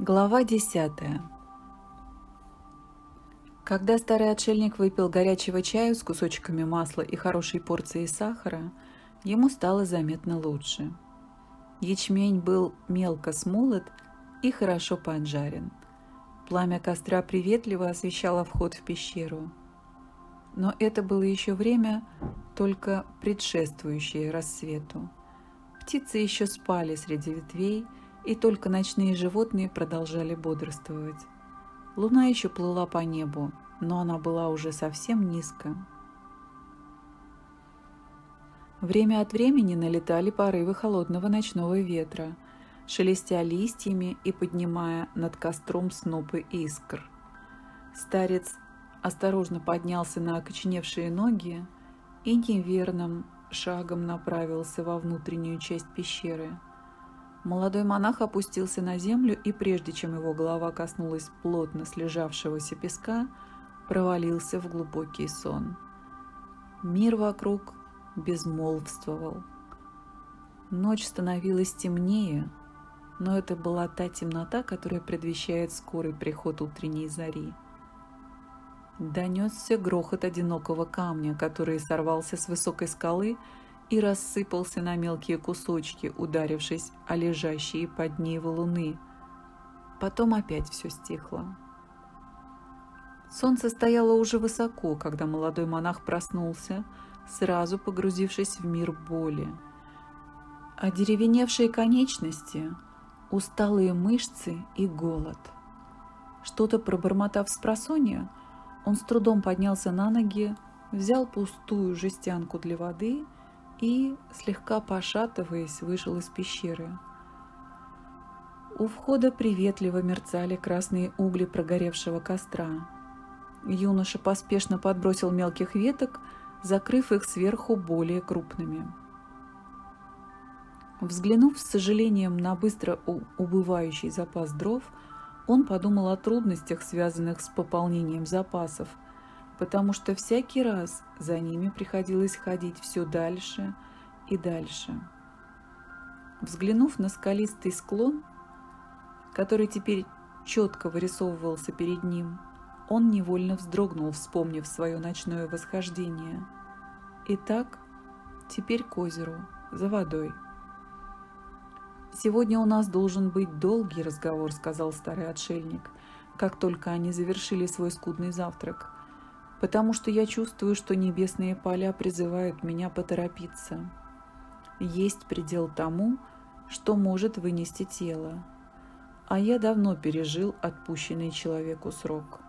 Глава десятая Когда старый отшельник выпил горячего чаю с кусочками масла и хорошей порцией сахара, ему стало заметно лучше. Ячмень был мелко смолот и хорошо поджарен. Пламя костра приветливо освещало вход в пещеру. Но это было еще время, только предшествующее рассвету. Птицы еще спали среди ветвей, и только ночные животные продолжали бодрствовать. Луна еще плыла по небу, но она была уже совсем низко. Время от времени налетали порывы холодного ночного ветра, шелестя листьями и поднимая над костром снопы искр. Старец осторожно поднялся на окоченевшие ноги и неверным шагом направился во внутреннюю часть пещеры – Молодой монах опустился на землю и, прежде чем его голова коснулась плотно слежавшегося песка, провалился в глубокий сон. Мир вокруг безмолвствовал. Ночь становилась темнее, но это была та темнота, которая предвещает скорый приход утренней зари. Донесся грохот одинокого камня, который сорвался с высокой скалы и рассыпался на мелкие кусочки, ударившись о лежащие под ней валуны. Потом опять все стихло. Солнце стояло уже высоко, когда молодой монах проснулся, сразу погрузившись в мир боли. Одеревеневшие конечности, усталые мышцы и голод. Что-то пробормотав с просонья, он с трудом поднялся на ноги, взял пустую жестянку для воды – и, слегка пошатываясь, вышел из пещеры. У входа приветливо мерцали красные угли прогоревшего костра. Юноша поспешно подбросил мелких веток, закрыв их сверху более крупными. Взглянув с сожалением на быстро убывающий запас дров, он подумал о трудностях, связанных с пополнением запасов – потому что всякий раз за ними приходилось ходить все дальше и дальше. Взглянув на скалистый склон, который теперь четко вырисовывался перед ним, он невольно вздрогнул, вспомнив свое ночное восхождение. Итак, теперь к озеру, за водой. «Сегодня у нас должен быть долгий разговор», — сказал старый отшельник, как только они завершили свой скудный завтрак потому что я чувствую, что небесные поля призывают меня поторопиться. Есть предел тому, что может вынести тело, а я давно пережил отпущенный человеку срок.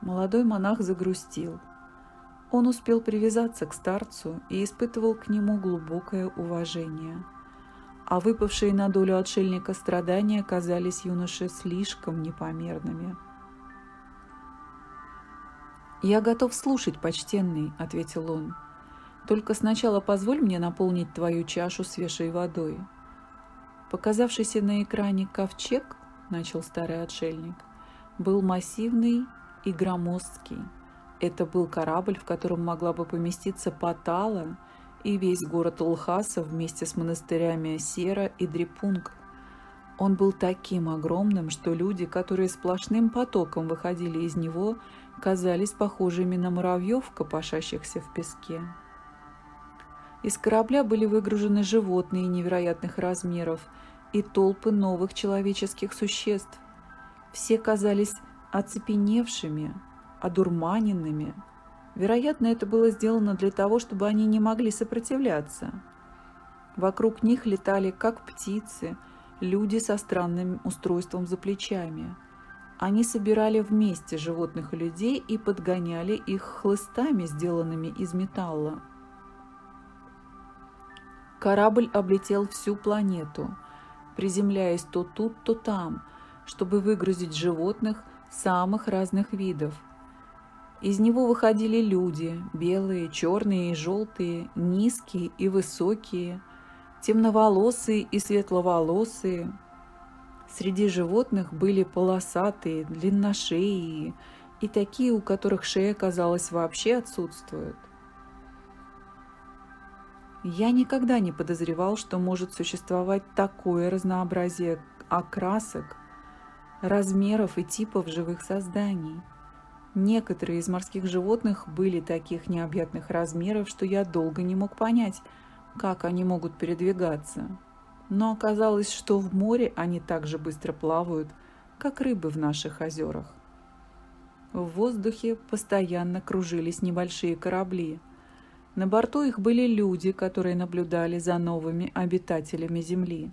Молодой монах загрустил. Он успел привязаться к старцу и испытывал к нему глубокое уважение. А выпавшие на долю отшельника страдания казались юноше слишком непомерными – «Я готов слушать, почтенный», — ответил он. «Только сначала позволь мне наполнить твою чашу свежей водой». Показавшийся на экране ковчег, — начал старый отшельник, — был массивный и громоздкий. Это был корабль, в котором могла бы поместиться Патала и весь город Улхаса вместе с монастырями Сера и Дрипунг. Он был таким огромным, что люди, которые сплошным потоком выходили из него, казались похожими на муравьев, копошащихся в песке. Из корабля были выгружены животные невероятных размеров и толпы новых человеческих существ. Все казались оцепеневшими, одурманенными. Вероятно, это было сделано для того, чтобы они не могли сопротивляться. Вокруг них летали, как птицы, люди со странным устройством за плечами – они собирали вместе животных и людей и подгоняли их хлыстами, сделанными из металла. Корабль облетел всю планету, приземляясь то тут, то там, чтобы выгрузить животных самых разных видов. Из него выходили люди, белые, черные и желтые, низкие и высокие, темноволосые и светловолосые – Среди животных были полосатые, длинношеи и такие, у которых шея, казалось, вообще отсутствует. Я никогда не подозревал, что может существовать такое разнообразие окрасок, размеров и типов живых созданий. Некоторые из морских животных были таких необъятных размеров, что я долго не мог понять, как они могут передвигаться. Но оказалось, что в море они так же быстро плавают, как рыбы в наших озерах. В воздухе постоянно кружились небольшие корабли. На борту их были люди, которые наблюдали за новыми обитателями Земли.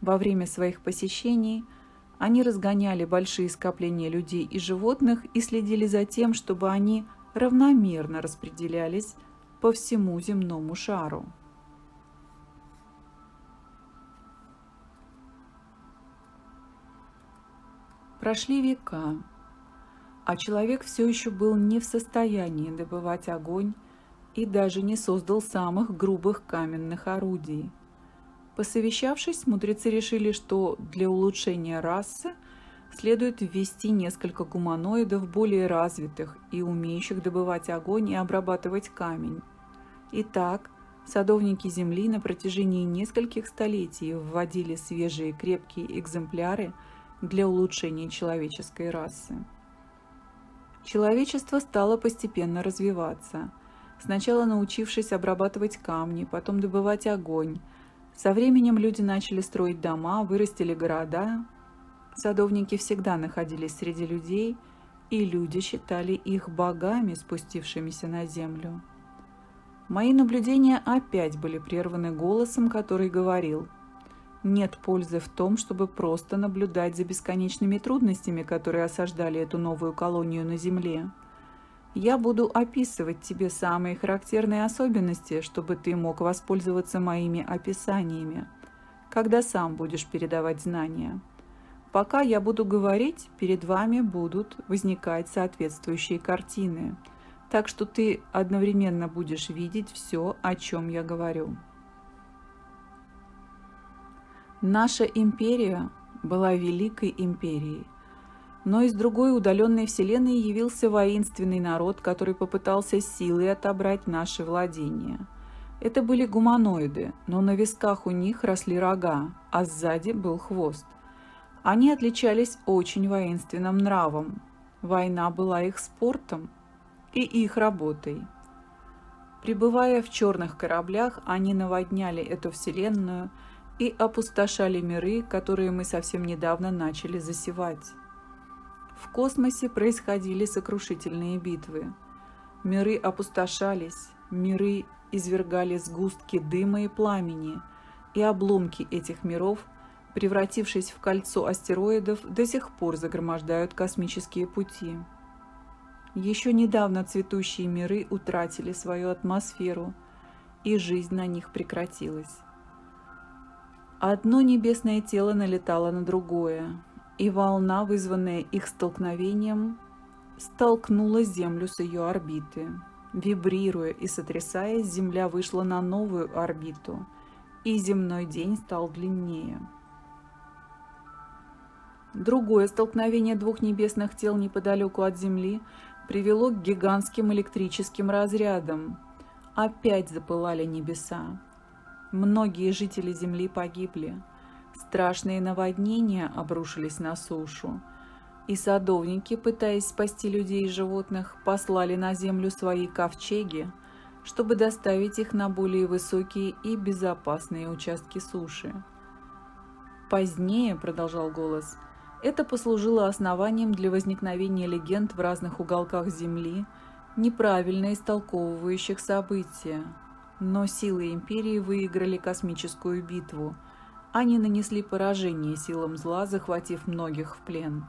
Во время своих посещений они разгоняли большие скопления людей и животных и следили за тем, чтобы они равномерно распределялись по всему земному шару. Прошли века, а человек все еще был не в состоянии добывать огонь и даже не создал самых грубых каменных орудий. Посовещавшись, мудрецы решили, что для улучшения расы следует ввести несколько гуманоидов более развитых и умеющих добывать огонь и обрабатывать камень. Итак, садовники Земли на протяжении нескольких столетий вводили свежие крепкие экземпляры для улучшения человеческой расы. Человечество стало постепенно развиваться, сначала научившись обрабатывать камни, потом добывать огонь. Со временем люди начали строить дома, вырастили города. Садовники всегда находились среди людей, и люди считали их богами, спустившимися на землю. Мои наблюдения опять были прерваны голосом, который говорил – нет пользы в том, чтобы просто наблюдать за бесконечными трудностями, которые осаждали эту новую колонию на Земле. Я буду описывать тебе самые характерные особенности, чтобы ты мог воспользоваться моими описаниями, когда сам будешь передавать знания. Пока я буду говорить, перед вами будут возникать соответствующие картины, так что ты одновременно будешь видеть все, о чем я говорю. Наша империя была великой империей. Но из другой удаленной вселенной явился воинственный народ, который попытался силой отобрать наши владения. Это были гуманоиды, но на висках у них росли рога, а сзади был хвост. Они отличались очень воинственным нравом. Война была их спортом и их работой. Прибывая в черных кораблях, они наводняли эту вселенную – и опустошали миры, которые мы совсем недавно начали засевать. В космосе происходили сокрушительные битвы. Миры опустошались, миры извергали сгустки дыма и пламени, и обломки этих миров, превратившись в кольцо астероидов, до сих пор загромождают космические пути. Еще недавно цветущие миры утратили свою атмосферу, и жизнь на них прекратилась. Одно небесное тело налетало на другое, и волна, вызванная их столкновением, столкнула Землю с ее орбиты. Вибрируя и сотрясаясь, Земля вышла на новую орбиту, и земной день стал длиннее. Другое столкновение двух небесных тел неподалеку от Земли привело к гигантским электрическим разрядам. Опять запылали небеса. Многие жители Земли погибли. Страшные наводнения обрушились на сушу. И садовники, пытаясь спасти людей и животных, послали на Землю свои ковчеги, чтобы доставить их на более высокие и безопасные участки суши. Позднее, продолжал голос, это послужило основанием для возникновения легенд в разных уголках Земли, неправильно истолковывающих события, но силы империи выиграли космическую битву. Они нанесли поражение силам зла, захватив многих в плен.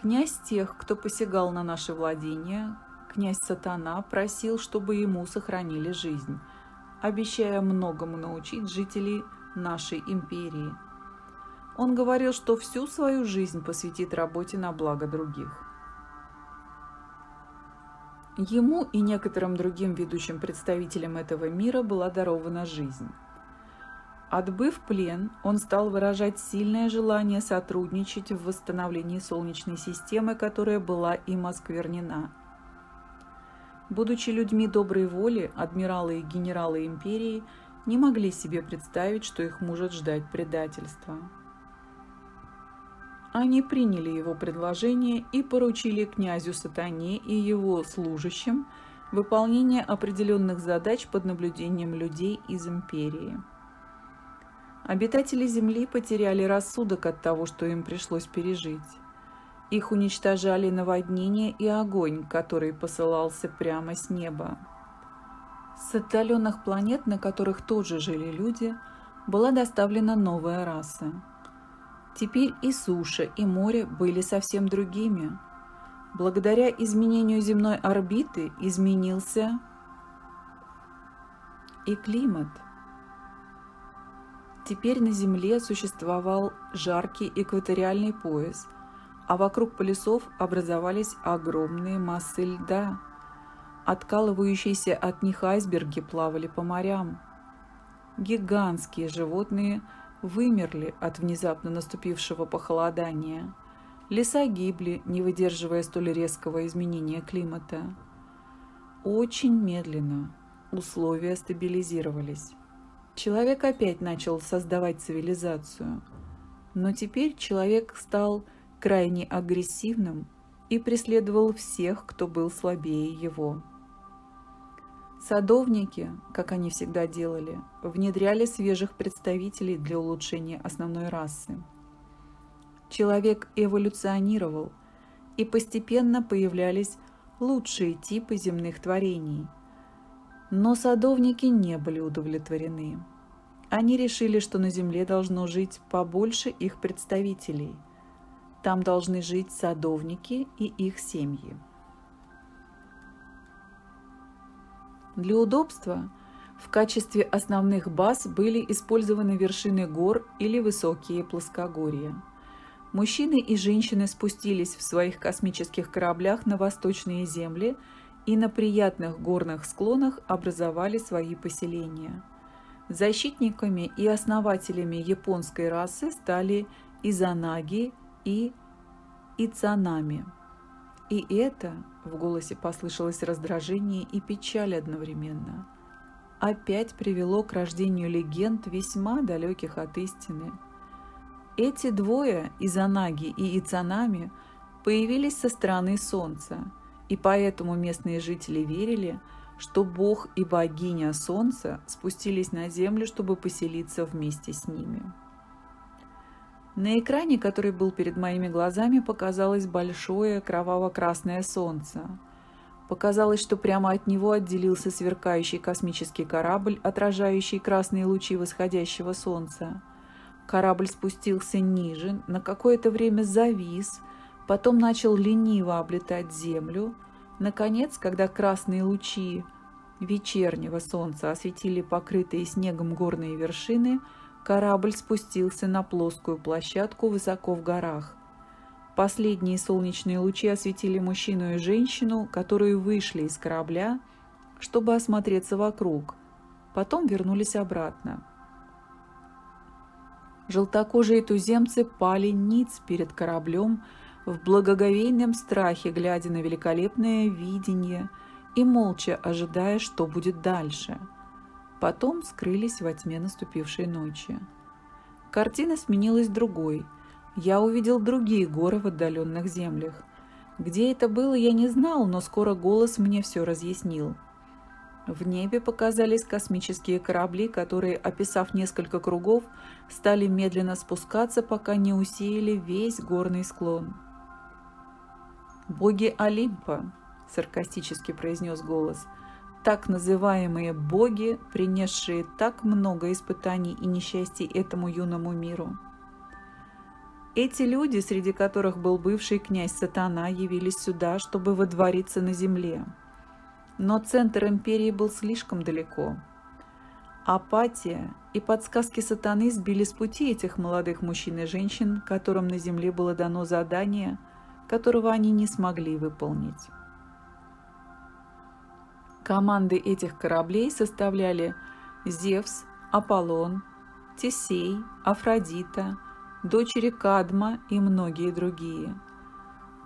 Князь тех, кто посягал на наши владения, князь Сатана, просил, чтобы ему сохранили жизнь, обещая многому научить жителей нашей империи. Он говорил, что всю свою жизнь посвятит работе на благо других. Ему и некоторым другим ведущим представителям этого мира была дарована жизнь. Отбыв плен, он стал выражать сильное желание сотрудничать в восстановлении Солнечной системы, которая им осквернена. Будучи людьми доброй воли, адмиралы и генералы империи не могли себе представить, что их может ждать предательство. Они приняли его предложение и поручили князю Сатане и его служащим выполнение определенных задач под наблюдением людей из империи. Обитатели Земли потеряли рассудок от того, что им пришлось пережить. Их уничтожали наводнение и огонь, который посылался прямо с неба. С отдаленных планет, на которых тоже жили люди, была доставлена новая раса. Теперь и суша, и море были совсем другими. Благодаря изменению земной орбиты изменился и климат. Теперь на Земле существовал жаркий экваториальный пояс, а вокруг полюсов образовались огромные массы льда. Откалывающиеся от них айсберги плавали по морям. Гигантские животные вымерли от внезапно наступившего похолодания. Леса гибли, не выдерживая столь резкого изменения климата. Очень медленно условия стабилизировались. Человек опять начал создавать цивилизацию. Но теперь человек стал крайне агрессивным и преследовал всех, кто был слабее его. Садовники, как они всегда делали, внедряли свежих представителей для улучшения основной расы. Человек эволюционировал, и постепенно появлялись лучшие типы земных творений. Но садовники не были удовлетворены. Они решили, что на Земле должно жить побольше их представителей. Там должны жить садовники и их семьи. Для удобства в качестве основных баз были использованы вершины гор или высокие плоскогорья. Мужчины и женщины спустились в своих космических кораблях на восточные земли и на приятных горных склонах образовали свои поселения. Защитниками и основателями японской расы стали Изанаги и Ицанами – и это, в голосе послышалось раздражение и печаль одновременно, опять привело к рождению легенд весьма далеких от истины. Эти двое, Изанаги и Ицанами, появились со стороны Солнца, и поэтому местные жители верили, что бог и богиня Солнца спустились на землю, чтобы поселиться вместе с ними. На экране, который был перед моими глазами, показалось большое кроваво-красное солнце. Показалось, что прямо от него отделился сверкающий космический корабль, отражающий красные лучи восходящего солнца. Корабль спустился ниже, на какое-то время завис, потом начал лениво облетать Землю. Наконец, когда красные лучи вечернего солнца осветили покрытые снегом горные вершины – корабль спустился на плоскую площадку высоко в горах. Последние солнечные лучи осветили мужчину и женщину, которые вышли из корабля, чтобы осмотреться вокруг, потом вернулись обратно. Желтокожие туземцы пали ниц перед кораблем в благоговейном страхе, глядя на великолепное видение и молча ожидая, что будет дальше – Потом скрылись во тьме наступившей ночи. Картина сменилась другой. Я увидел другие горы в отдаленных землях. Где это было, я не знал, но скоро голос мне все разъяснил. В небе показались космические корабли, которые, описав несколько кругов, стали медленно спускаться, пока не усеяли весь горный склон. «Боги Олимпа!» – саркастически произнес голос – так называемые боги, принесшие так много испытаний и несчастий этому юному миру. Эти люди, среди которых был бывший князь Сатана, явились сюда, чтобы водвориться на земле. Но центр империи был слишком далеко. Апатия и подсказки сатаны сбили с пути этих молодых мужчин и женщин, которым на земле было дано задание, которого они не смогли выполнить. Команды этих кораблей составляли Зевс, Аполлон, Тесей, Афродита, дочери Кадма и многие другие.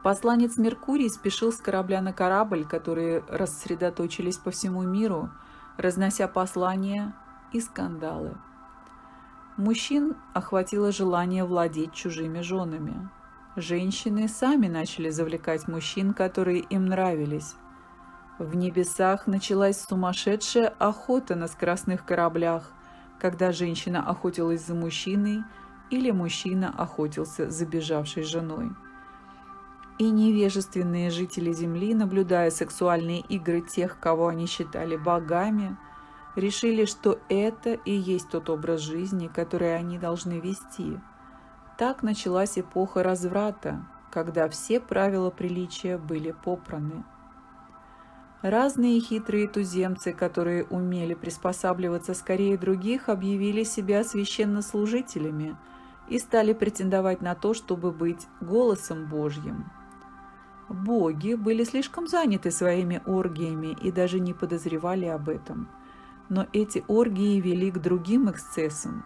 Посланец Меркурий спешил с корабля на корабль, которые рассредоточились по всему миру, разнося послания и скандалы. Мужчин охватило желание владеть чужими женами. Женщины сами начали завлекать мужчин, которые им нравились. В небесах началась сумасшедшая охота на скоростных кораблях, когда женщина охотилась за мужчиной или мужчина охотился за бежавшей женой. И невежественные жители Земли, наблюдая сексуальные игры тех, кого они считали богами, решили, что это и есть тот образ жизни, который они должны вести. Так началась эпоха разврата, когда все правила приличия были попраны. Разные хитрые туземцы, которые умели приспосабливаться скорее других, объявили себя священнослужителями и стали претендовать на то, чтобы быть голосом Божьим. Боги были слишком заняты своими оргиями и даже не подозревали об этом. Но эти оргии вели к другим эксцессам,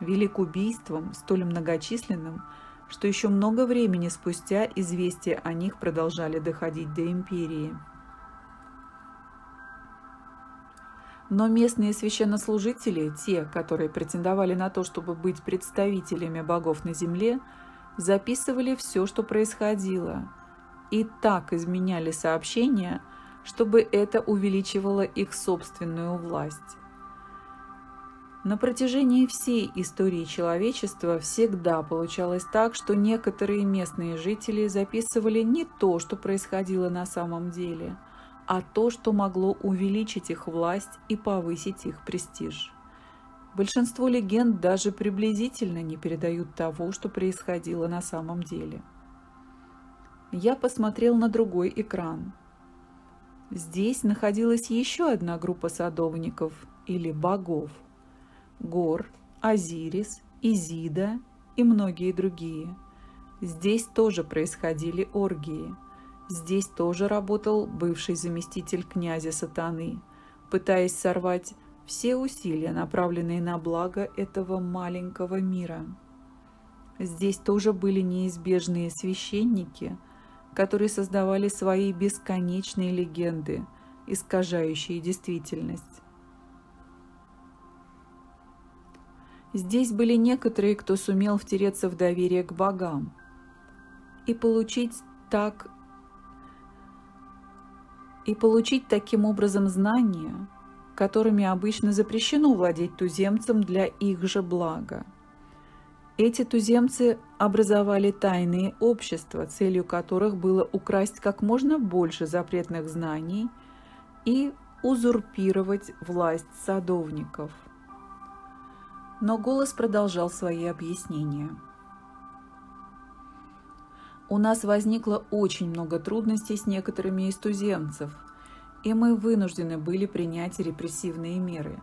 вели к убийствам, столь многочисленным, что еще много времени спустя известия о них продолжали доходить до империи. Но местные священнослужители, те, которые претендовали на то, чтобы быть представителями богов на земле, записывали все, что происходило, и так изменяли сообщения, чтобы это увеличивало их собственную власть. На протяжении всей истории человечества всегда получалось так, что некоторые местные жители записывали не то, что происходило на самом деле – а то, что могло увеличить их власть и повысить их престиж. Большинство легенд даже приблизительно не передают того, что происходило на самом деле. Я посмотрел на другой экран. Здесь находилась еще одна группа садовников или богов. Гор, Азирис, Изида и многие другие. Здесь тоже происходили оргии – Здесь тоже работал бывший заместитель князя Сатаны, пытаясь сорвать все усилия, направленные на благо этого маленького мира. Здесь тоже были неизбежные священники, которые создавали свои бесконечные легенды, искажающие действительность. Здесь были некоторые, кто сумел втереться в доверие к богам и получить так и получить таким образом знания, которыми обычно запрещено владеть туземцам для их же блага. Эти туземцы образовали тайные общества, целью которых было украсть как можно больше запретных знаний и узурпировать власть садовников. Но голос продолжал свои объяснения. У нас возникло очень много трудностей с некоторыми из туземцев, и мы вынуждены были принять репрессивные меры.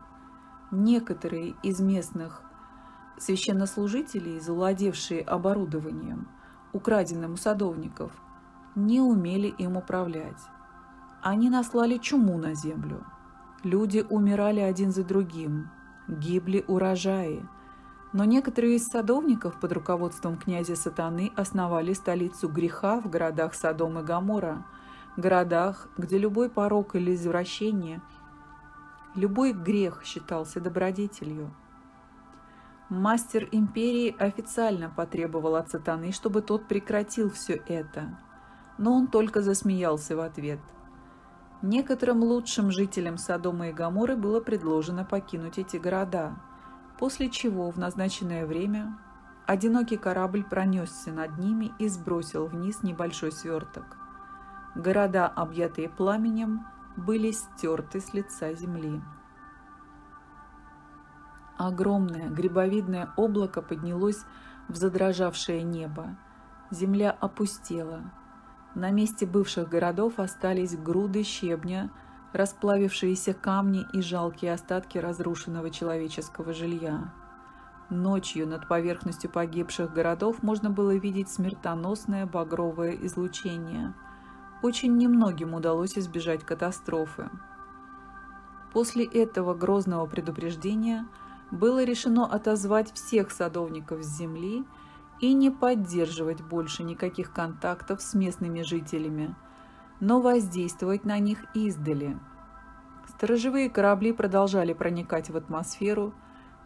Некоторые из местных священнослужителей, завладевшие оборудованием, украденным у садовников, не умели им управлять. Они наслали чуму на землю. Люди умирали один за другим, гибли урожаи – но некоторые из садовников под руководством князя Сатаны основали столицу греха в городах Содом и Гамора, городах, где любой порог или извращение, любой грех считался добродетелью. Мастер империи официально потребовал от Сатаны, чтобы тот прекратил все это, но он только засмеялся в ответ. Некоторым лучшим жителям Содома и Гаморы было предложено покинуть эти города – после чего в назначенное время одинокий корабль пронесся над ними и сбросил вниз небольшой сверток. Города, объятые пламенем, были стерты с лица земли. Огромное грибовидное облако поднялось в задрожавшее небо. Земля опустела. На месте бывших городов остались груды щебня, расплавившиеся камни и жалкие остатки разрушенного человеческого жилья. Ночью над поверхностью погибших городов можно было видеть смертоносное багровое излучение. Очень немногим удалось избежать катастрофы. После этого грозного предупреждения было решено отозвать всех садовников с земли и не поддерживать больше никаких контактов с местными жителями – но воздействовать на них издали. Сторожевые корабли продолжали проникать в атмосферу,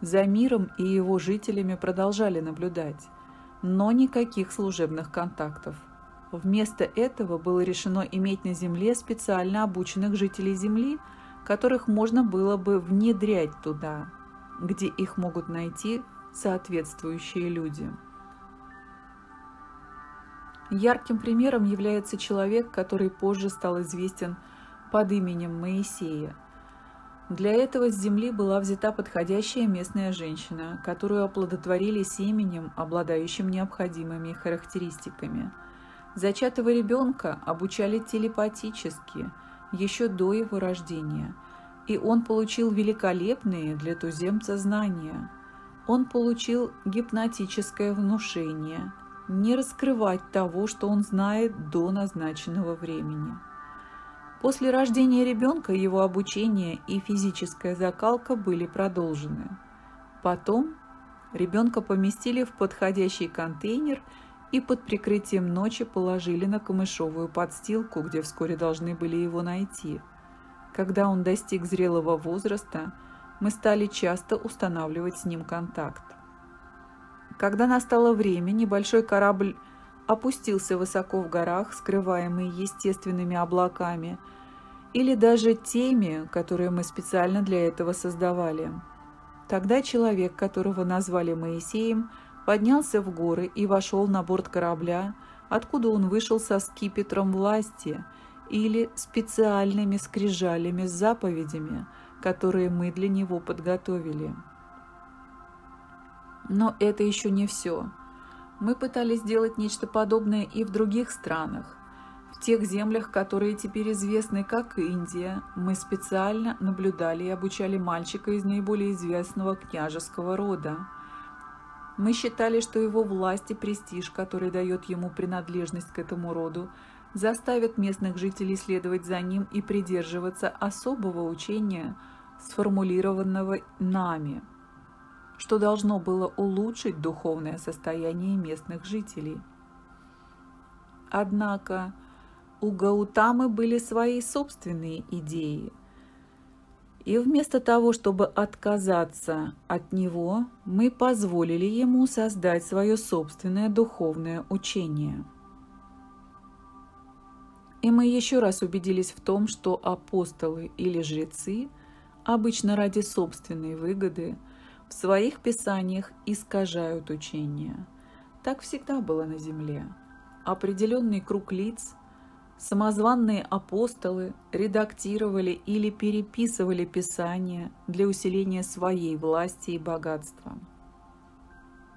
за миром и его жителями продолжали наблюдать. но никаких служебных контактов. Вместо этого было решено иметь на Земле специально обученных жителей Земли, которых можно было бы внедрять туда, где их могут найти соответствующие люди. Ярким примером является человек, который позже стал известен под именем Моисея. Для этого с земли была взята подходящая местная женщина, которую оплодотворили семенем, обладающим необходимыми характеристиками. Зачатого ребенка обучали телепатически еще до его рождения, и он получил великолепные для туземца знания. Он получил гипнотическое внушение – не раскрывать того, что он знает до назначенного времени. После рождения ребенка его обучение и физическая закалка были продолжены. Потом ребенка поместили в подходящий контейнер и под прикрытием ночи положили на камышовую подстилку, где вскоре должны были его найти. Когда он достиг зрелого возраста, мы стали часто устанавливать с ним контакт. Когда настало время, небольшой корабль опустился высоко в горах, скрываемый естественными облаками, или даже теми, которые мы специально для этого создавали. Тогда человек, которого назвали Моисеем, поднялся в горы и вошел на борт корабля, откуда он вышел со скипетром власти или специальными скрижалями с заповедями, которые мы для него подготовили. Но это еще не все. Мы пытались сделать нечто подобное и в других странах. В тех землях, которые теперь известны как Индия, мы специально наблюдали и обучали мальчика из наиболее известного княжеского рода. Мы считали, что его власть и престиж, который дает ему принадлежность к этому роду, заставят местных жителей следовать за ним и придерживаться особого учения, сформулированного нами – что должно было улучшить духовное состояние местных жителей. Однако у Гаутамы были свои собственные идеи. И вместо того, чтобы отказаться от него, мы позволили ему создать свое собственное духовное учение. И мы еще раз убедились в том, что апостолы или жрецы обычно ради собственной выгоды – в своих писаниях искажают учение. Так всегда было на земле. Определенный круг лиц, самозванные апостолы редактировали или переписывали писания для усиления своей власти и богатства.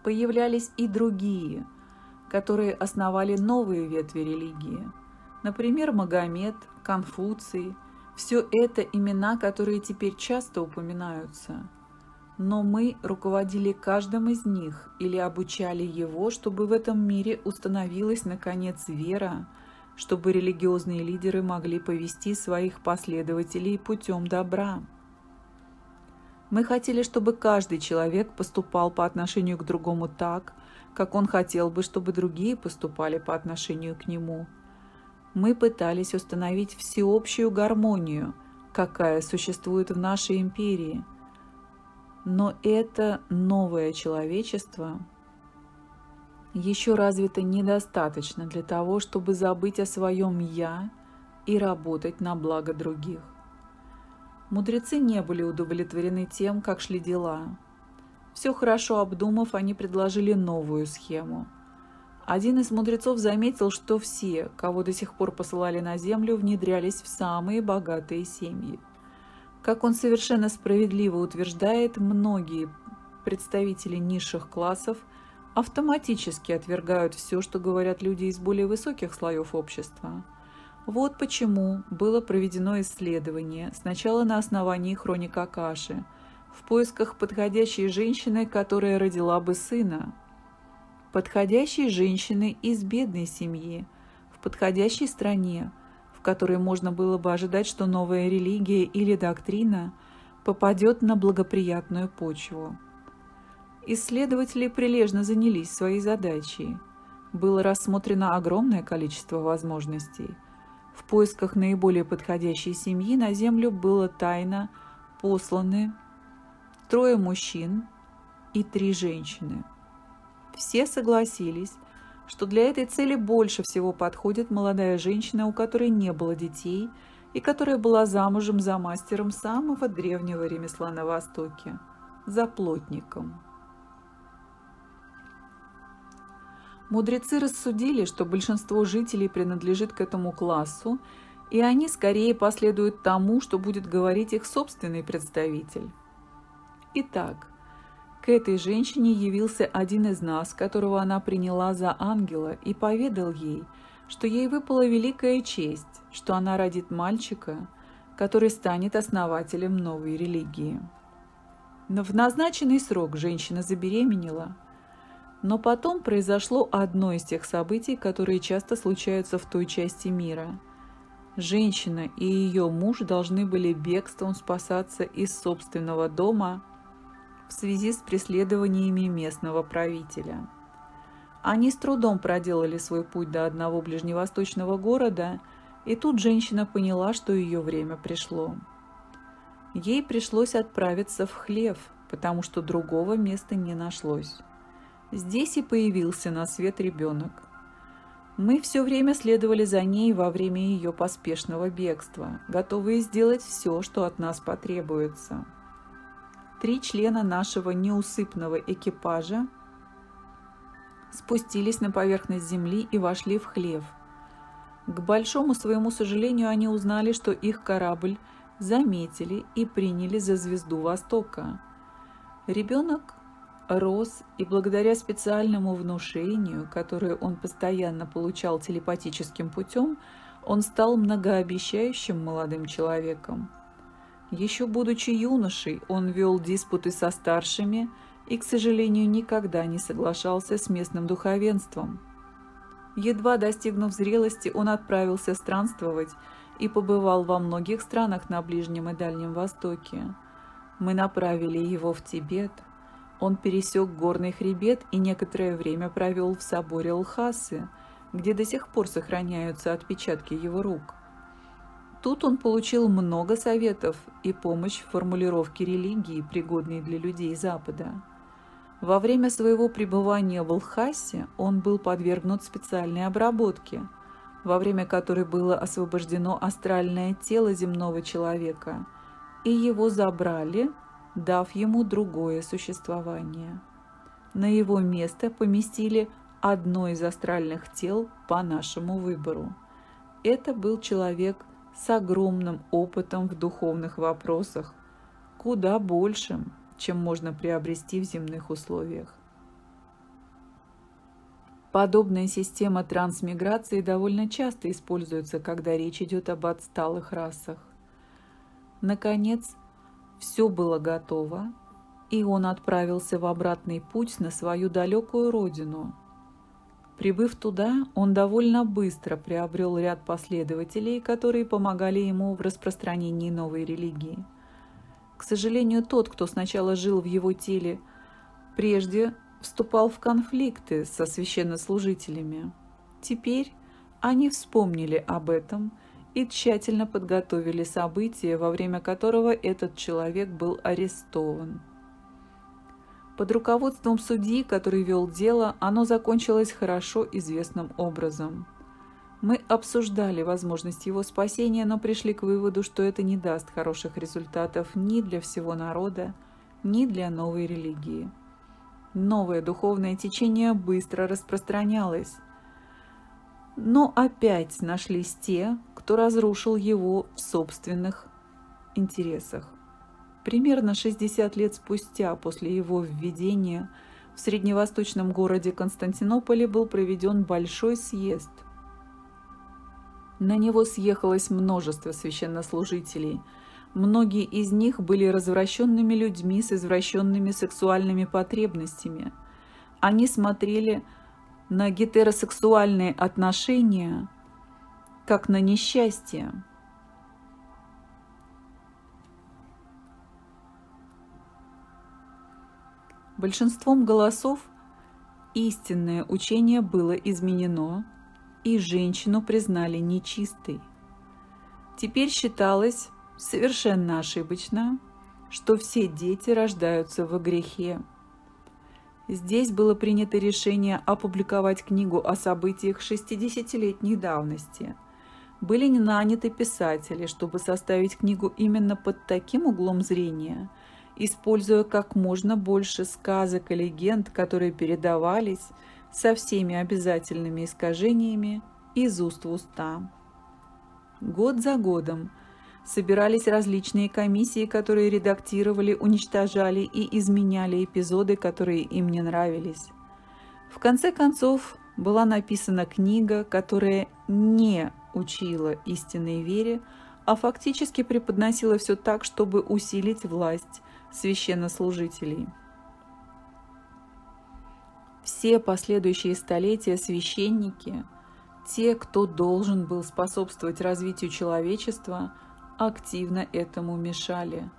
Появлялись и другие, которые основали новые ветви религии. Например, Магомед, Конфуций – все это имена, которые теперь часто упоминаются – но мы руководили каждым из них или обучали его, чтобы в этом мире установилась, наконец, вера, чтобы религиозные лидеры могли повести своих последователей путем добра. Мы хотели, чтобы каждый человек поступал по отношению к другому так, как он хотел бы, чтобы другие поступали по отношению к нему. Мы пытались установить всеобщую гармонию, какая существует в нашей империи – но это новое человечество еще развито недостаточно для того, чтобы забыть о своем «я» и работать на благо других. Мудрецы не были удовлетворены тем, как шли дела. Все хорошо обдумав, они предложили новую схему. Один из мудрецов заметил, что все, кого до сих пор посылали на землю, внедрялись в самые богатые семьи – как он совершенно справедливо утверждает, многие представители низших классов автоматически отвергают все, что говорят люди из более высоких слоев общества. Вот почему было проведено исследование, сначала на основании хроника Акаши, в поисках подходящей женщины, которая родила бы сына. Подходящей женщины из бедной семьи, в подходящей стране, в которой можно было бы ожидать, что новая религия или доктрина попадет на благоприятную почву. Исследователи прилежно занялись своей задачей. Было рассмотрено огромное количество возможностей. В поисках наиболее подходящей семьи на Землю было тайно посланы трое мужчин и три женщины. все согласились, что для этой цели больше всего подходит молодая женщина, у которой не было детей и которая была замужем за мастером самого древнего ремесла на Востоке – за плотником. Мудрецы рассудили, что большинство жителей принадлежит к этому классу, и они скорее последуют тому, что будет говорить их собственный представитель. Итак, к этой женщине явился один из нас, которого она приняла за ангела, и поведал ей, что ей выпала великая честь, что она родит мальчика, который станет основателем новой религии. Но в назначенный срок женщина забеременела – но потом произошло одно из тех событий, которые часто случаются в той части мира. Женщина и ее муж должны были бегством спасаться из собственного дома в связи с преследованиями местного правителя. Они с трудом проделали свой путь до одного ближневосточного города, и тут женщина поняла, что ее время пришло. Ей пришлось отправиться в хлев, потому что другого места не нашлось. Здесь и появился на свет ребенок. Мы все время следовали за ней во время ее поспешного бегства, готовые сделать все, что от нас потребуется. Три члена нашего неусыпного экипажа спустились на поверхность земли и вошли в хлев. К большому своему сожалению, они узнали, что их корабль заметили и приняли за звезду Востока. Ребенок рос, и благодаря специальному внушению, которое он постоянно получал телепатическим путем, он стал многообещающим молодым человеком. Еще будучи юношей, он вел диспуты со старшими и, к сожалению, никогда не соглашался с местным духовенством. Едва достигнув зрелости, он отправился странствовать и побывал во многих странах на Ближнем и Дальнем Востоке. Мы направили его в Тибет – он пересек горный хребет и некоторое время провел в соборе Лхасы, где до сих пор сохраняются отпечатки его рук. Тут он получил много советов и помощь в формулировке религии, пригодной для людей Запада. Во время своего пребывания в Лхасе он был подвергнут специальной обработке, во время которой было освобождено астральное тело земного человека, и его забрали – дав ему другое существование. На его место поместили одно из астральных тел по нашему выбору. Это был человек с огромным опытом в духовных вопросах, куда большим, чем можно приобрести в земных условиях. Подобная система трансмиграции довольно часто используется, когда речь идет об отсталых расах. Наконец, все было готово, и он отправился в обратный путь на свою далекую родину. Прибыв туда, он довольно быстро приобрел ряд последователей, которые помогали ему в распространении новой религии. К сожалению, тот, кто сначала жил в его теле, прежде вступал в конфликты со священнослужителями. Теперь они вспомнили об этом – и тщательно подготовили событие, во время которого этот человек был арестован. Под руководством судьи, который вел дело, оно закончилось хорошо известным образом. Мы обсуждали возможность его спасения, но пришли к выводу, что это не даст хороших результатов ни для всего народа, ни для новой религии. Новое духовное течение быстро распространялось, но опять нашлись те, кто разрушил его в собственных интересах. Примерно 60 лет спустя после его введения в средневосточном городе Константинополе был проведен большой съезд. На него съехалось множество священнослужителей. Многие из них были развращенными людьми с извращенными сексуальными потребностями. Они смотрели на гетеросексуальные отношения как на несчастье. Большинством голосов истинное учение было изменено, и женщину признали нечистой. Теперь считалось совершенно ошибочно, что все дети рождаются во грехе. Здесь было принято решение опубликовать книгу о событиях 60-летней давности. Были наняты писатели, чтобы составить книгу именно под таким углом зрения, используя как можно больше сказок и легенд, которые передавались со всеми обязательными искажениями из уст в уста. Год за годом собирались различные комиссии, которые редактировали, уничтожали и изменяли эпизоды, которые им не нравились. В конце концов, была написана книга, которая не учила истинной вере, а фактически преподносила все так, чтобы усилить власть священнослужителей. Все последующие столетия священники, те, кто должен был способствовать развитию человечества – активно этому мешали.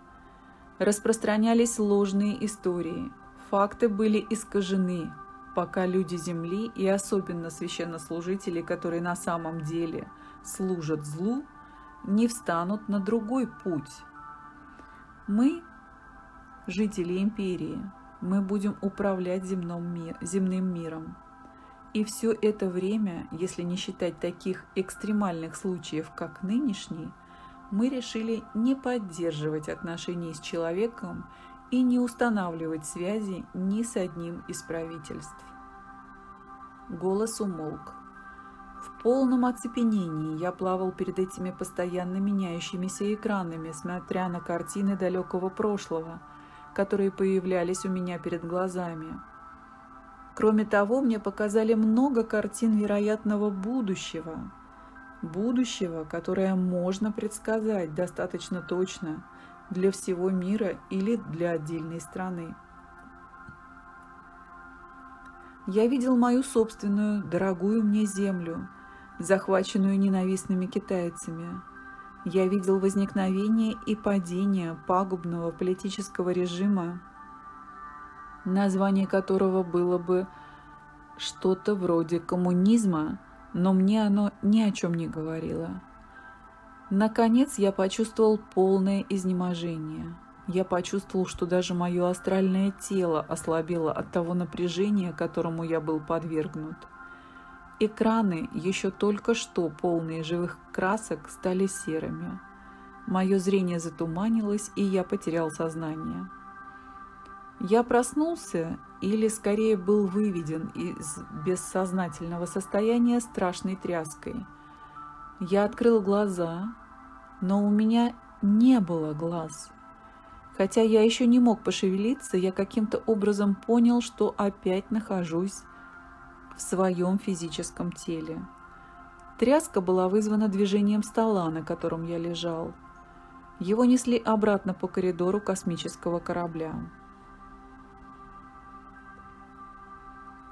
Распространялись ложные истории, факты были искажены, пока люди Земли и особенно священнослужители, которые на самом деле служат злу, не встанут на другой путь. Мы, жители империи, мы будем управлять земном ми земным миром. И все это время, если не считать таких экстремальных случаев, как нынешний, мы решили не поддерживать отношений с человеком и не устанавливать связи ни с одним из правительств. Голос умолк. В полном оцепенении я плавал перед этими постоянно меняющимися экранами, смотря на картины далекого прошлого, которые появлялись у меня перед глазами. Кроме того, мне показали много картин вероятного будущего, будущего, которое можно предсказать достаточно точно для всего мира или для отдельной страны. Я видел мою собственную, дорогую мне землю, захваченную ненавистными китайцами. Я видел возникновение и падение пагубного политического режима, название которого было бы что-то вроде коммунизма – но мне оно ни о чем не говорило. Наконец я почувствовал полное изнеможение. Я почувствовал, что даже мое астральное тело ослабело от того напряжения, которому я был подвергнут. Экраны, еще только что полные живых красок, стали серыми. Мое зрение затуманилось, и я потерял сознание. Я проснулся или скорее был выведен из бессознательного состояния страшной тряской. Я открыл глаза, но у меня не было глаз. Хотя я еще не мог пошевелиться, я каким-то образом понял, что опять нахожусь в своем физическом теле. Тряска была вызвана движением стола, на котором я лежал. Его несли обратно по коридору космического корабля.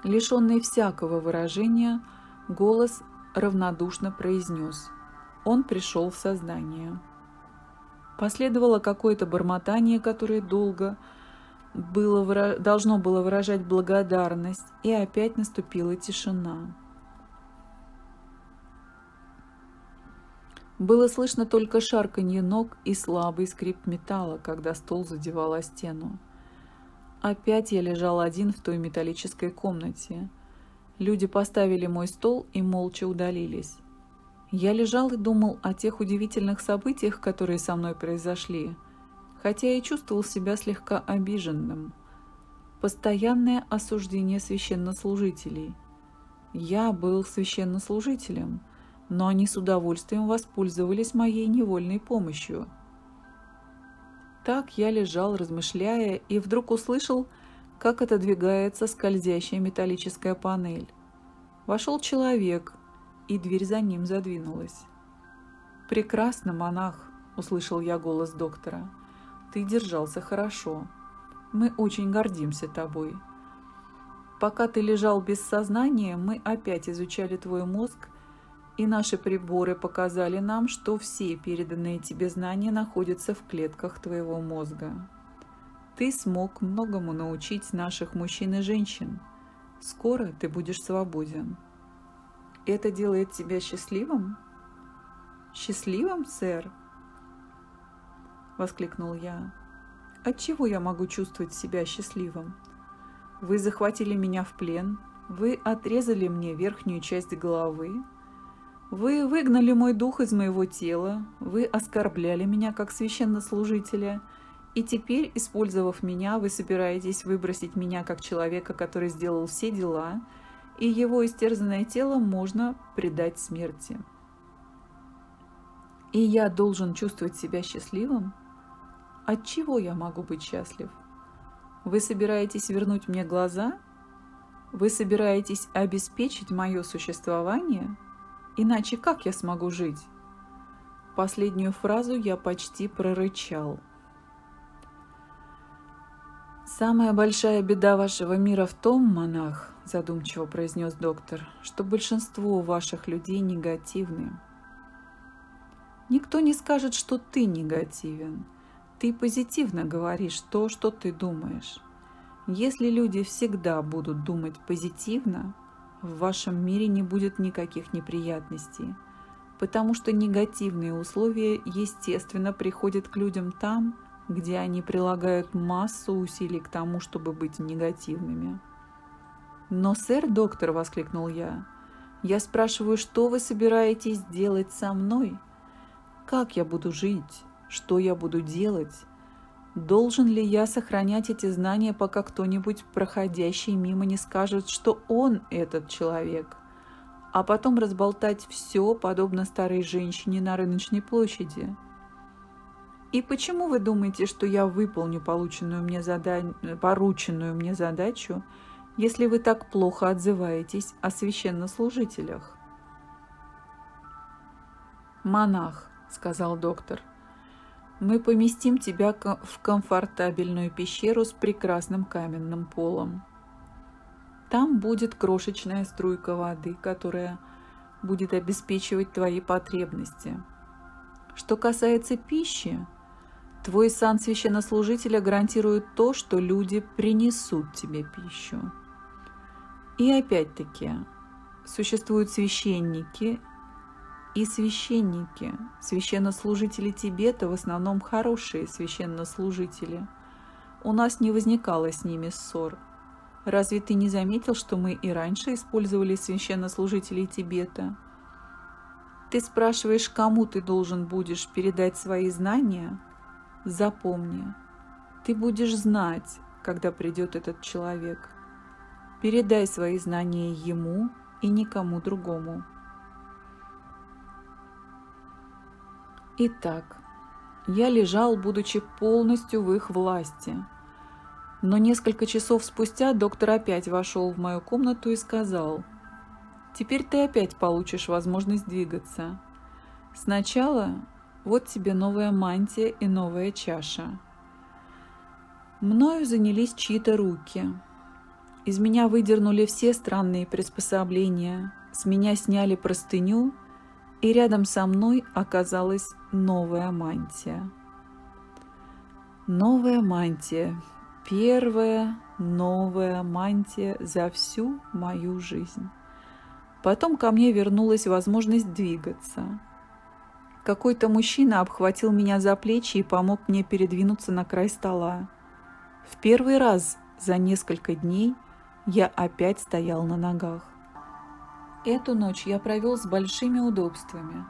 Лишенный всякого выражения, голос равнодушно произнес. Он пришел в сознание. Последовало какое-то бормотание, которое долго было, должно было выражать благодарность, и опять наступила тишина. Было слышно только шарканье ног и слабый скрип металла, когда стол задевал о стену. Опять я лежал один в той металлической комнате. Люди поставили мой стол и молча удалились. Я лежал и думал о тех удивительных событиях, которые со мной произошли, хотя и чувствовал себя слегка обиженным. Постоянное осуждение священнослужителей. Я был священнослужителем, но они с удовольствием воспользовались моей невольной помощью – так я лежал, размышляя, и вдруг услышал, как отодвигается скользящая металлическая панель. Вошел человек, и дверь за ним задвинулась. «Прекрасно, монах!» – услышал я голос доктора. «Ты держался хорошо. Мы очень гордимся тобой. Пока ты лежал без сознания, мы опять изучали твой мозг – и наши приборы показали нам, что все переданные тебе знания находятся в клетках твоего мозга. Ты смог многому научить наших мужчин и женщин. Скоро ты будешь свободен. Это делает тебя счастливым? Счастливым, сэр? Воскликнул я. Отчего я могу чувствовать себя счастливым? Вы захватили меня в плен, вы отрезали мне верхнюю часть головы, вы выгнали мой дух из моего тела, вы оскорбляли меня как священнослужителя, и теперь, использовав меня, вы собираетесь выбросить меня как человека, который сделал все дела, и его истерзанное тело можно предать смерти. И я должен чувствовать себя счастливым? От чего я могу быть счастлив? Вы собираетесь вернуть мне глаза? Вы собираетесь обеспечить мое существование – Иначе как я смогу жить? Последнюю фразу я почти прорычал. «Самая большая беда вашего мира в том, монах, — задумчиво произнес доктор, — что большинство ваших людей негативны. Никто не скажет, что ты негативен. Ты позитивно говоришь то, что ты думаешь. Если люди всегда будут думать позитивно, в вашем мире не будет никаких неприятностей, потому что негативные условия, естественно, приходят к людям там, где они прилагают массу усилий к тому, чтобы быть негативными. «Но, сэр, доктор!» – воскликнул я. «Я спрашиваю, что вы собираетесь делать со мной? Как я буду жить? Что я буду делать? Должен ли я сохранять эти знания, пока кто-нибудь, проходящий мимо, не скажет, что он этот человек, а потом разболтать все, подобно старой женщине на рыночной площади? И почему вы думаете, что я выполню полученную мне зада... порученную мне задачу, если вы так плохо отзываетесь о священнослужителях? «Монах», — сказал доктор, мы поместим тебя в комфортабельную пещеру с прекрасным каменным полом. Там будет крошечная струйка воды, которая будет обеспечивать твои потребности. Что касается пищи, твой сан священнослужителя гарантирует то, что люди принесут тебе пищу. И опять-таки, существуют священники и священники, священнослужители Тибета в основном хорошие священнослужители. У нас не возникало с ними ссор. Разве ты не заметил, что мы и раньше использовали священнослужителей Тибета? Ты спрашиваешь, кому ты должен будешь передать свои знания? Запомни, ты будешь знать, когда придет этот человек. Передай свои знания ему и никому другому. Итак, я лежал, будучи полностью в их власти. Но несколько часов спустя доктор опять вошел в мою комнату и сказал, «Теперь ты опять получишь возможность двигаться. Сначала вот тебе новая мантия и новая чаша». Мною занялись чьи-то руки. Из меня выдернули все странные приспособления, с меня сняли простыню – и рядом со мной оказалась новая мантия. Новая мантия. Первая новая мантия за всю мою жизнь. Потом ко мне вернулась возможность двигаться. Какой-то мужчина обхватил меня за плечи и помог мне передвинуться на край стола. В первый раз за несколько дней я опять стоял на ногах. Эту ночь я провел с большими удобствами,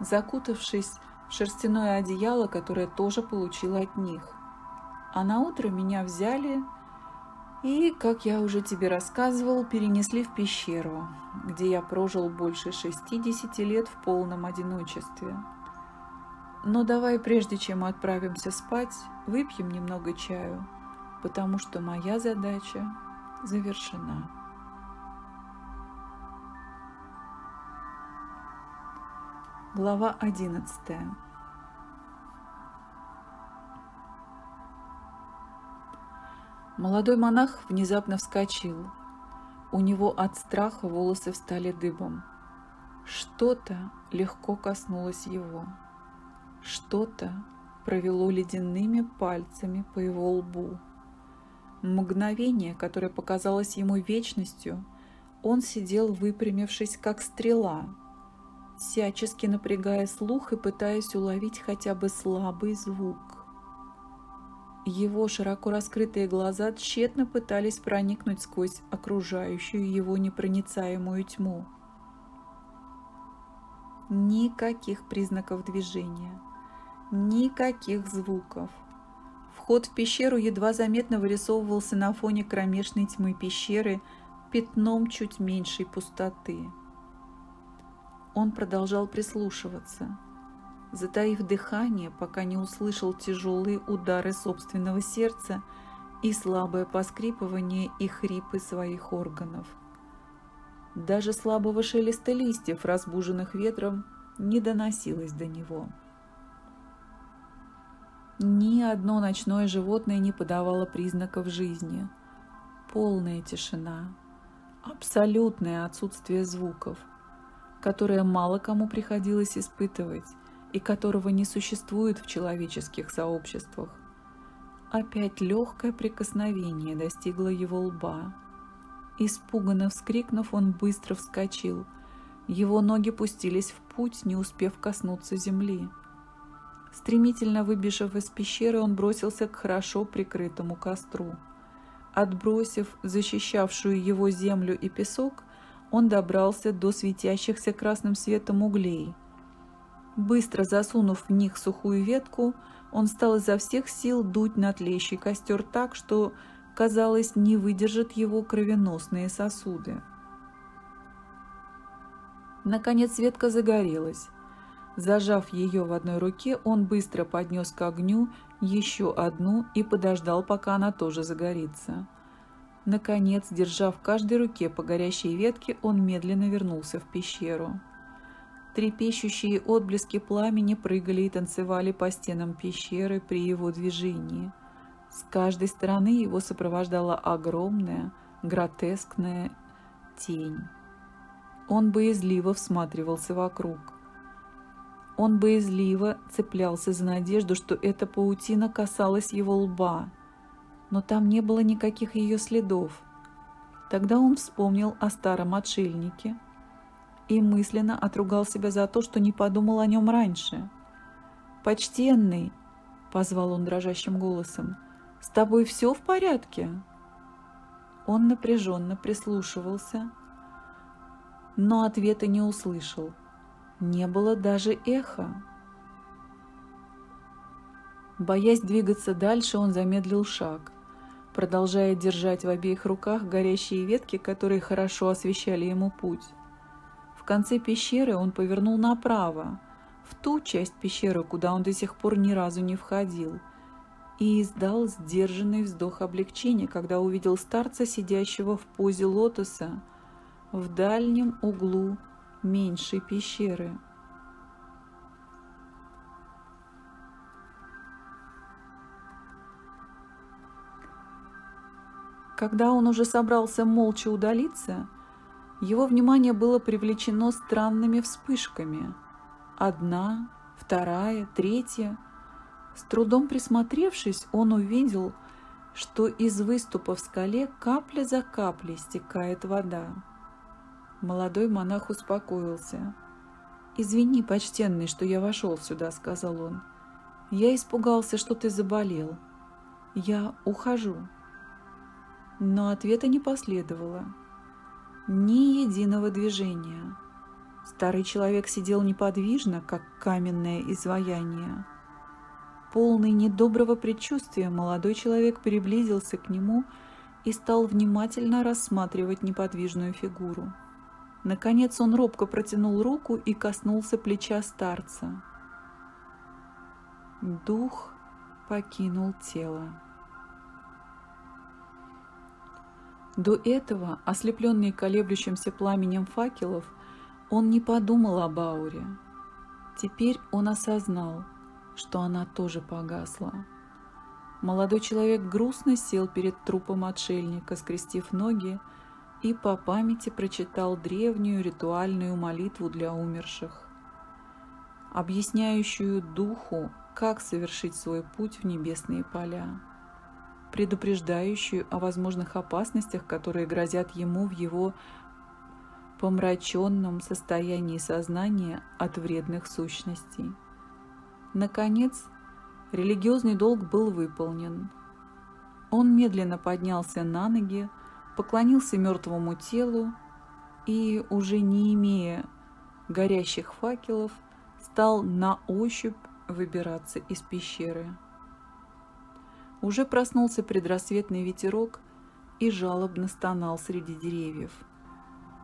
закутавшись в шерстяное одеяло, которое тоже получил от них. А на утро меня взяли и, как я уже тебе рассказывал, перенесли в пещеру, где я прожил больше 60 лет в полном одиночестве. Но давай, прежде чем мы отправимся спать, выпьем немного чаю, потому что моя задача завершена. Глава 11 Молодой монах внезапно вскочил. У него от страха волосы встали дыбом. Что-то легко коснулось его. Что-то провело ледяными пальцами по его лбу. Мгновение, которое показалось ему вечностью, он сидел выпрямившись, как стрела – всячески напрягая слух и пытаясь уловить хотя бы слабый звук. Его широко раскрытые глаза тщетно пытались проникнуть сквозь окружающую его непроницаемую тьму. Никаких признаков движения, никаких звуков. Вход в пещеру едва заметно вырисовывался на фоне кромешной тьмы пещеры пятном чуть меньшей пустоты. Он продолжал прислушиваться – затаив дыхание, пока не услышал тяжелые удары собственного сердца и слабое поскрипывание и хрипы своих органов. Даже слабого шелеста листьев, разбуженных ветром, не доносилось до него. Ни одно ночное животное не подавало признаков жизни. Полная тишина, абсолютное отсутствие звуков, которое мало кому приходилось испытывать, и которого не существует в человеческих сообществах. Опять легкое прикосновение достигло его лба. Испуганно вскрикнув, он быстро вскочил. Его ноги пустились в путь, не успев коснуться земли. Стремительно выбежав из пещеры, он бросился к хорошо прикрытому костру. Отбросив защищавшую его землю и песок, он добрался до светящихся красным светом углей – Быстро засунув в них сухую ветку, он стал изо всех сил дуть на тлеющий костер так, что, казалось, не выдержат его кровеносные сосуды. Наконец ветка загорелась. Зажав ее в одной руке, он быстро поднес к огню еще одну и подождал, пока она тоже загорится. Наконец, держа в каждой руке по горящей ветке, он медленно вернулся в пещеру. Трепещущие отблески пламени прыгали и танцевали по стенам пещеры при его движении. С каждой стороны его сопровождала огромная, гротескная тень. Он боязливо всматривался вокруг. Он боязливо цеплялся за надежду, что эта паутина касалась его лба, но там не было никаких ее следов. Тогда он вспомнил о старом отшельнике – и мысленно отругал себя за то, что не подумал о нем раньше. «Почтенный!» — позвал он дрожащим голосом. «С тобой все в порядке?» Он напряженно прислушивался, но ответа не услышал. Не было даже эха. Боясь двигаться дальше, он замедлил шаг, продолжая держать в обеих руках горящие ветки, которые хорошо освещали ему путь конце пещеры он повернул направо, в ту часть пещеры, куда он до сих пор ни разу не входил, и издал сдержанный вздох облегчения, когда увидел старца, сидящего в позе лотоса в дальнем углу меньшей пещеры. Когда он уже собрался молча удалиться, его внимание было привлечено странными вспышками. Одна, вторая, третья. С трудом присмотревшись, он увидел, что из выступа в скале капля за каплей стекает вода. Молодой монах успокоился. «Извини, почтенный, что я вошел сюда», — сказал он. «Я испугался, что ты заболел. Я ухожу». Но ответа не последовало ни единого движения. Старый человек сидел неподвижно, как каменное изваяние. Полный недоброго предчувствия молодой человек приблизился к нему и стал внимательно рассматривать неподвижную фигуру. Наконец он робко протянул руку и коснулся плеча старца. Дух покинул тело. До этого, ослепленный колеблющимся пламенем факелов, он не подумал об ауре. Теперь он осознал, что она тоже погасла. Молодой человек грустно сел перед трупом отшельника, скрестив ноги, и по памяти прочитал древнюю ритуальную молитву для умерших, объясняющую духу, как совершить свой путь в небесные поля предупреждающую о возможных опасностях, которые грозят ему в его помраченном состоянии сознания от вредных сущностей. Наконец, религиозный долг был выполнен. Он медленно поднялся на ноги, поклонился мертвому телу и, уже не имея горящих факелов, стал на ощупь выбираться из пещеры. Уже проснулся предрассветный ветерок и жалобно стонал среди деревьев.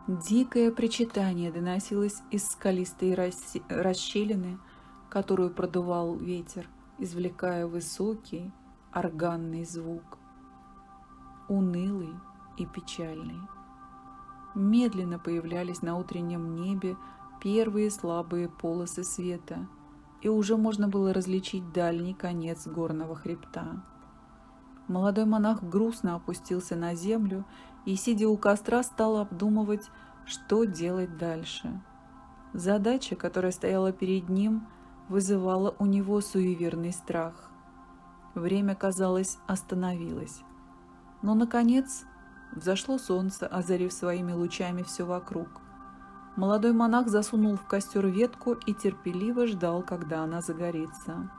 Дикое причитание доносилось из скалистой расщелины, которую продувал ветер, извлекая высокий органный звук, унылый и печальный. Медленно появлялись на утреннем небе первые слабые полосы света, и уже можно было различить дальний конец горного хребта. Молодой монах грустно опустился на землю и, сидя у костра, стал обдумывать, что делать дальше. Задача, которая стояла перед ним, вызывала у него суеверный страх. Время, казалось, остановилось. Но, наконец, взошло солнце, озарив своими лучами все вокруг. Молодой монах засунул в костер ветку и терпеливо ждал, когда она загорится.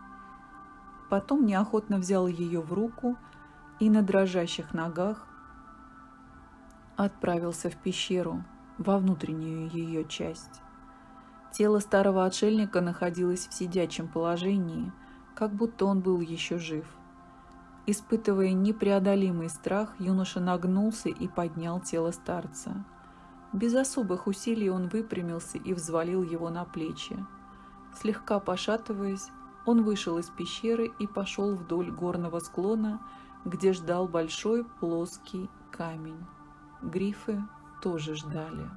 Потом неохотно взял ее в руку и на дрожащих ногах отправился в пещеру, во внутреннюю ее часть. Тело старого отшельника находилось в сидячем положении, как будто он был еще жив. Испытывая непреодолимый страх, юноша нагнулся и поднял тело старца. Без особых усилий он выпрямился и взвалил его на плечи. Слегка пошатываясь, он вышел из пещеры и пошел вдоль горного склона, где ждал большой плоский камень. Грифы тоже ждали.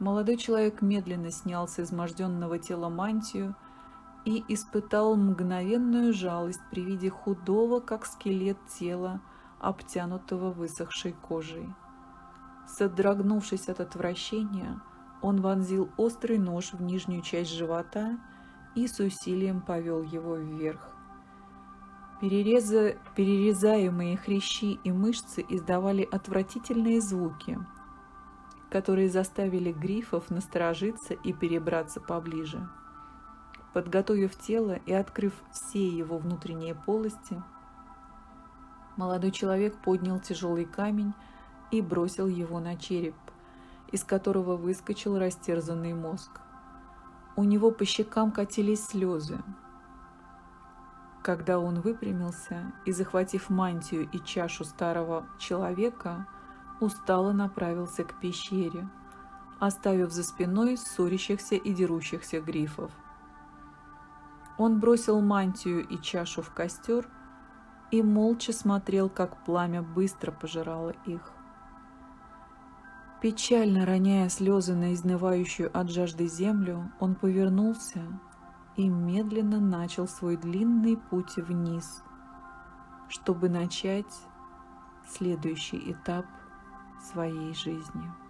Молодой человек медленно снял с изможденного тела мантию и испытал мгновенную жалость при виде худого, как скелет тела, обтянутого высохшей кожей. Содрогнувшись от отвращения, он вонзил острый нож в нижнюю часть живота и с усилием повел его вверх. Перереза... Перерезаемые хрящи и мышцы издавали отвратительные звуки, которые заставили грифов насторожиться и перебраться поближе. Подготовив тело и открыв все его внутренние полости, молодой человек поднял тяжелый камень и бросил его на череп, из которого выскочил растерзанный мозг. У него по щекам катились слезы, когда он выпрямился и, захватив мантию и чашу старого человека, устало направился к пещере, оставив за спиной ссорящихся и дерущихся грифов. Он бросил мантию и чашу в костер и молча смотрел, как пламя быстро пожирало их. Печально роняя слезы на изнывающую от жажды землю, он повернулся и медленно начал свой длинный путь вниз, чтобы начать следующий этап своей жизни.